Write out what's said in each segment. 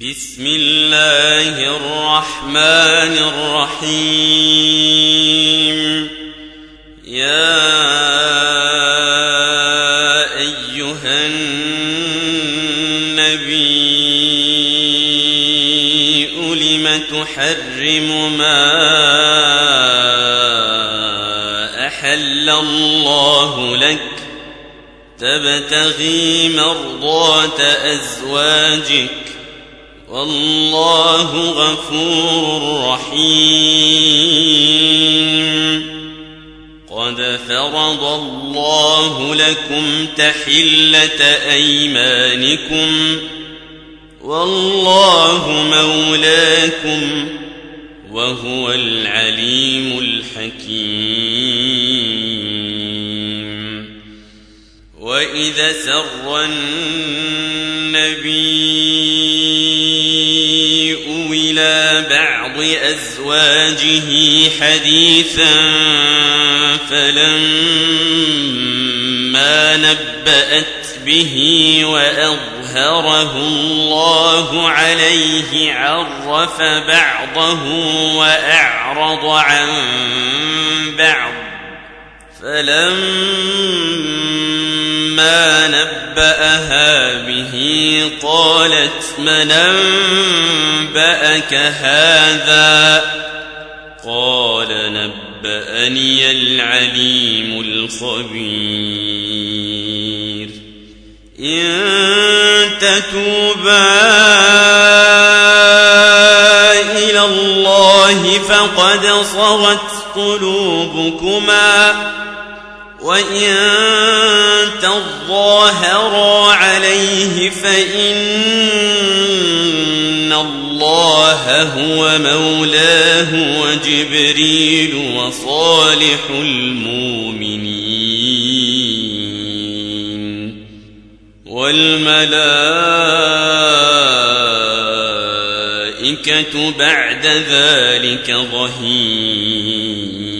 بسم الله الرحمن الرحيم. يا أيها النبي لم تحرم ما أحل الله لك؟ تبتغي مرضات أزواجك. والله غفور رحيم. قد فرض الله لكم تحلة أيمانكم. والله مولاكم وهو العليم الحكيم. وإذا سر النبي بعض أزواجه حديثا فلما نبأت به وأظهره الله عليه عرف بعضه وأعرض عن بعض فلما نبأها به قالت من أنبأك هذا؟ قال نبأني العليم الخبير. إن تتوبا إلى الله فقد صغت قلوبكما وإن تظاهرا عليه فإن الله هو مولاه وجبريل وصالح المؤمنين والملائكة بعد ذلك ظهير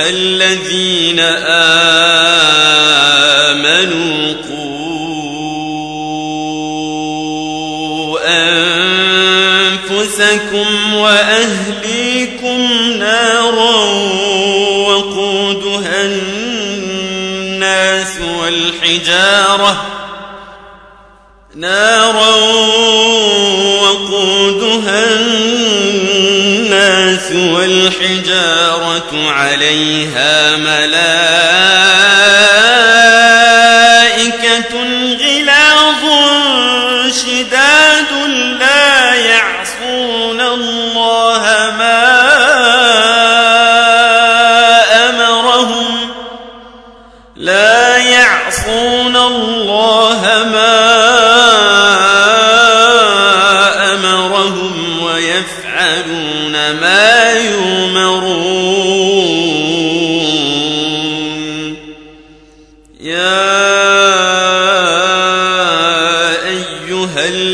أيها الذين آمنوا قوا أنفسكم وأهليكم نارا وقودها الناس والحجارة نارا وقودها الناس والحجارة عليها ملائكة غلاظ شداد لا يعصون الله ما أمرهم لا يعصون الله ما أمرهم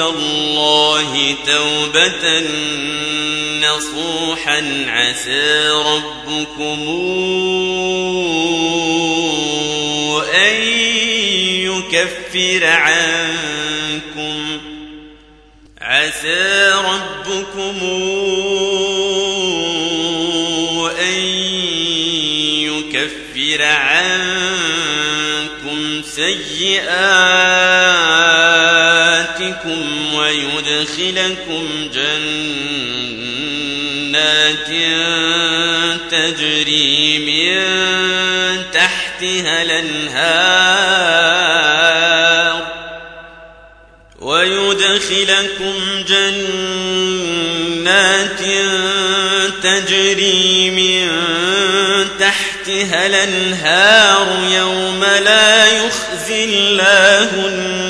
إلى الله توبة نصوحا عسى ربكم أن يكفر عنكم. عسى ربكم أن يكفر عنكم سيئاتكم ويدخلكم جنات تجري من تحتها الأنهار ويدخلكم جنات تجري من تحتها الأنهار يوم لا يخزي الله النبي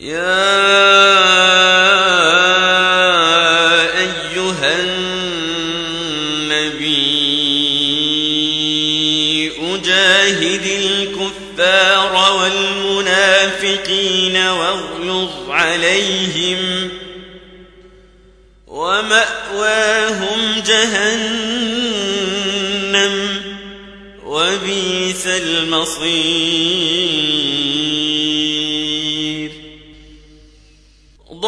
يا أيها النبي أجاهد الكفار والمنافقين واغلظ عليهم ومأواهم جهنم وبئس المصير.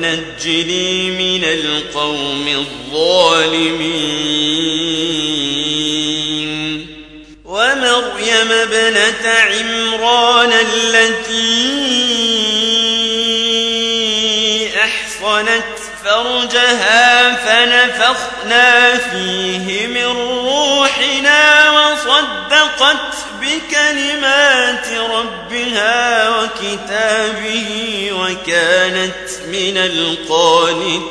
ونجني من القوم الظالمين. ومريم ابنة عمران التي أحصنت فرجها فنفخنا فيه من روحنا وصدقت بكلمات ربها وكتابه وكانت من القانتين.